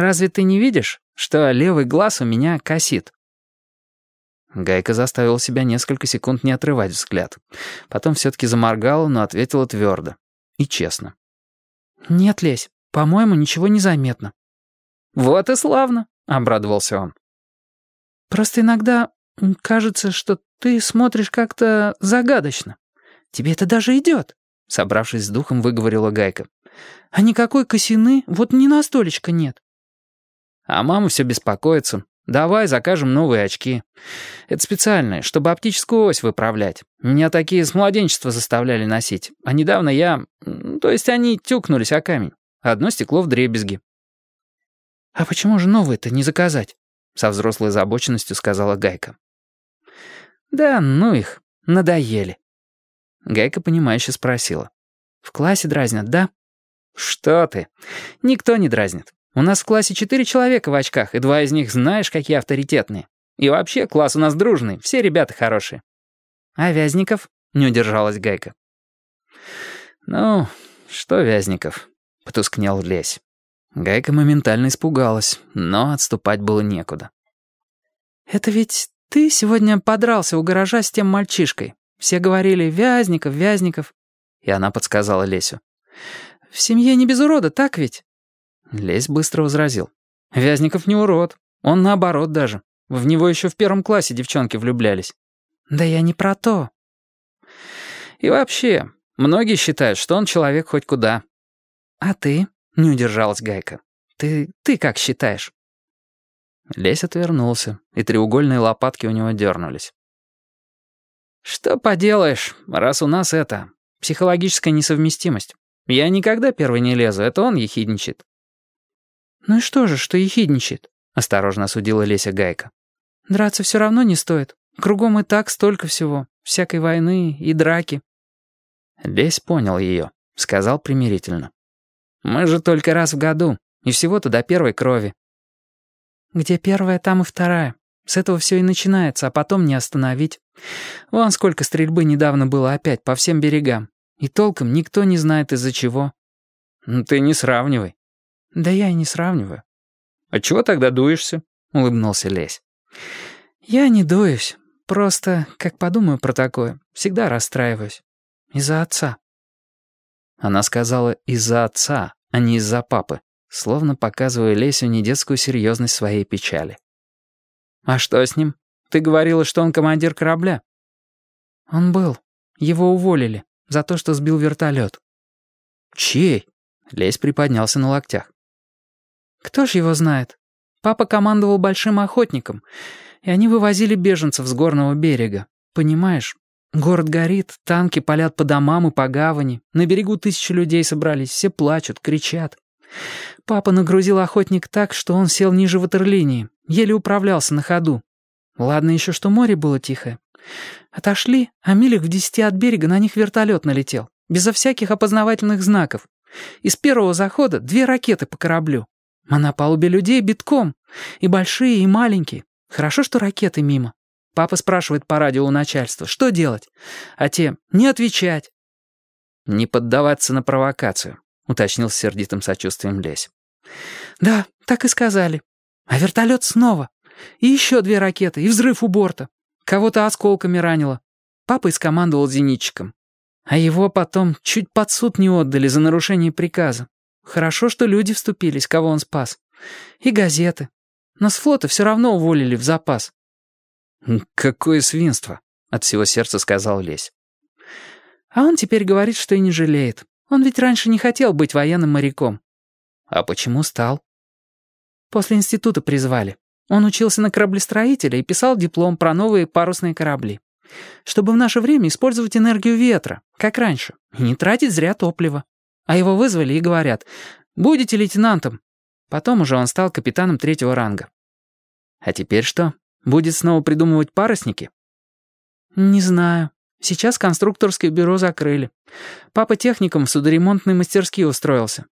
разве ты не видишь, что левый глаз у меня косит?» Гайка заставила себя несколько секунд не отрывать взгляд. Потом все-таки заморгала, но ответила твердо и честно. «Нет, Лесь, по-моему, ничего не заметно». «Вот и славно», — обрадовался он. «Просто иногда кажется, что ты смотришь как-то загадочно. Тебе это даже идет», — собравшись с духом, выговорила Гайка. «А никакой косины вот ни на столечко нет». А мама все беспокоится. «Давай закажем новые очки. Это специальные, чтобы оптическую ось выправлять. Меня такие с младенчества заставляли носить. А недавно я... То есть они тюкнулись о камень. Одно стекло в дребезги». «А почему же новые-то не заказать?» Со взрослой озабоченностью сказала Гайка. «Да ну их, надоели». Гайка, понимающе спросила. «В классе дразнят, да?» «Что ты? Никто не дразнит. У нас в классе четыре человека в очках, и два из них знаешь, какие авторитетные. И вообще, класс у нас дружный, все ребята хорошие». «А Вязников?» — не удержалась Гайка. «Ну, что Вязников?» — потускнел Лесь. Гайка моментально испугалась, но отступать было некуда. «Это ведь ты сегодня подрался у гаража с тем мальчишкой. Все говорили «Вязников, Вязников». И она подсказала Лесю. «В семье не без урода, так ведь?» Лесь быстро возразил. «Вязников не урод. Он наоборот даже. В него еще в первом классе девчонки влюблялись». «Да я не про то». «И вообще, многие считают, что он человек хоть куда». «А ты?» — не удержалась Гайка. «Ты... ты как считаешь?» Лесь отвернулся, и треугольные лопатки у него дернулись. «Что поделаешь, раз у нас это... психологическая несовместимость. Я никогда первый не лезу, это он ехидничает. «Ну и что же, что ехидничает?» — осторожно осудила Леся Гайка. «Драться все равно не стоит. Кругом и так столько всего. Всякой войны и драки». Лесь понял ее, сказал примирительно. «Мы же только раз в году, и всего-то до первой крови». «Где первая, там и вторая. С этого все и начинается, а потом не остановить. Вон сколько стрельбы недавно было опять по всем берегам. И толком никто не знает из-за чего». «Ты не сравнивай. «Да я и не сравниваю». «А чего тогда дуешься?» — улыбнулся Лесь. «Я не дуюсь. Просто, как подумаю про такое, всегда расстраиваюсь. Из-за отца». Она сказала «из-за отца», а не из-за папы, словно показывая Лесю недетскую серьезность своей печали. «А что с ним? Ты говорила, что он командир корабля». «Он был. Его уволили за то, что сбил вертолет». «Чей?» Лесь приподнялся на локтях. Кто ж его знает? Папа командовал большим охотником, и они вывозили беженцев с горного берега. Понимаешь, город горит, танки палят по домам и по гавани, на берегу тысячи людей собрались, все плачут, кричат. Папа нагрузил охотник так, что он сел ниже ватерлинии, еле управлялся на ходу. Ладно еще, что море было тихое. Отошли, а милях в десяти от берега на них вертолет налетел, безо всяких опознавательных знаков. Из первого захода две ракеты по кораблю. А на палубе людей битком. И большие, и маленькие. Хорошо, что ракеты мимо. Папа спрашивает по радио у начальства, что делать? А те — не отвечать. «Не поддаваться на провокацию», — уточнил с сердитым сочувствием Лесь. «Да, так и сказали. А вертолет снова. И еще две ракеты, и взрыв у борта. Кого-то осколками ранило. Папа искомандовал зенитчиком. А его потом чуть под суд не отдали за нарушение приказа. Хорошо, что люди вступились, кого он спас. И газеты. Но с флота все равно уволили в запас. «Какое свинство!» — от всего сердца сказал Лесь. А он теперь говорит, что и не жалеет. Он ведь раньше не хотел быть военным моряком. А почему стал? После института призвали. Он учился на кораблестроителя и писал диплом про новые парусные корабли. Чтобы в наше время использовать энергию ветра, как раньше, и не тратить зря топливо. А его вызвали и говорят, «Будете лейтенантом». Потом уже он стал капитаном третьего ранга. А теперь что? Будет снова придумывать парусники? Не знаю. Сейчас конструкторское бюро закрыли. Папа техником в судоремонтной мастерские устроился.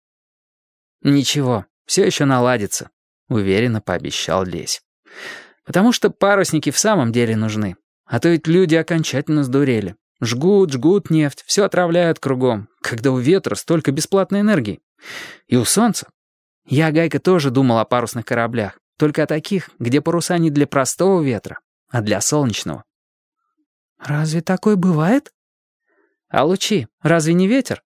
Ничего, все еще наладится, уверенно пообещал Лесь. Потому что парусники в самом деле нужны. А то ведь люди окончательно сдурели. Жгут, жгут нефть, все отравляют кругом, когда у ветра столько бесплатной энергии. И у солнца. Я, Гайка, тоже думал о парусных кораблях, только о таких, где паруса не для простого ветра, а для солнечного. Разве такое бывает? А лучи, разве не ветер?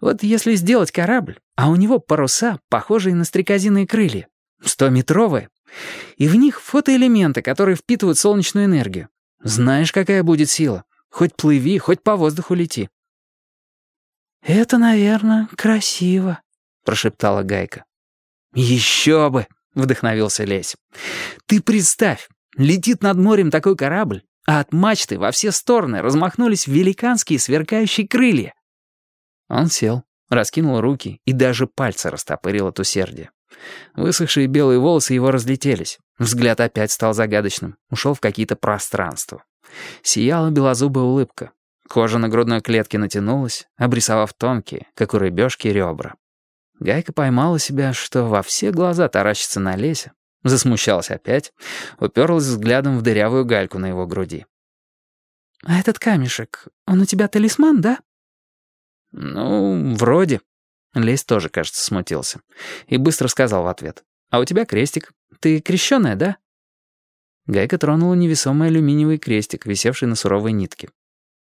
Вот если сделать корабль, а у него паруса, похожие на стрекозиные крылья, стометровые, и в них фотоэлементы, которые впитывают солнечную энергию. Знаешь, какая будет сила? Хоть плыви, хоть по воздуху лети. «Это, наверное, красиво», — прошептала Гайка. «Еще бы!» — вдохновился Лесь. «Ты представь, летит над морем такой корабль, а от мачты во все стороны размахнулись великанские сверкающие крылья. Он сел, раскинул руки и даже пальцы растопырил от усердия. Высохшие белые волосы его разлетелись. Взгляд опять стал загадочным, ушел в какие-то пространства. Сияла белозубая улыбка. Кожа на грудной клетке натянулась, обрисовав тонкие, как у рыбешки, ребра. Гайка поймала себя, что во все глаза таращится на лесе, Засмущалась опять, уперлась взглядом в дырявую гальку на его груди. «А этот камешек, он у тебя талисман, да?» «Ну, вроде». Лесь тоже, кажется, смутился. И быстро сказал в ответ. «А у тебя крестик. Ты крещеная, да?» Гайка тронула невесомый алюминиевый крестик, висевший на суровой нитке.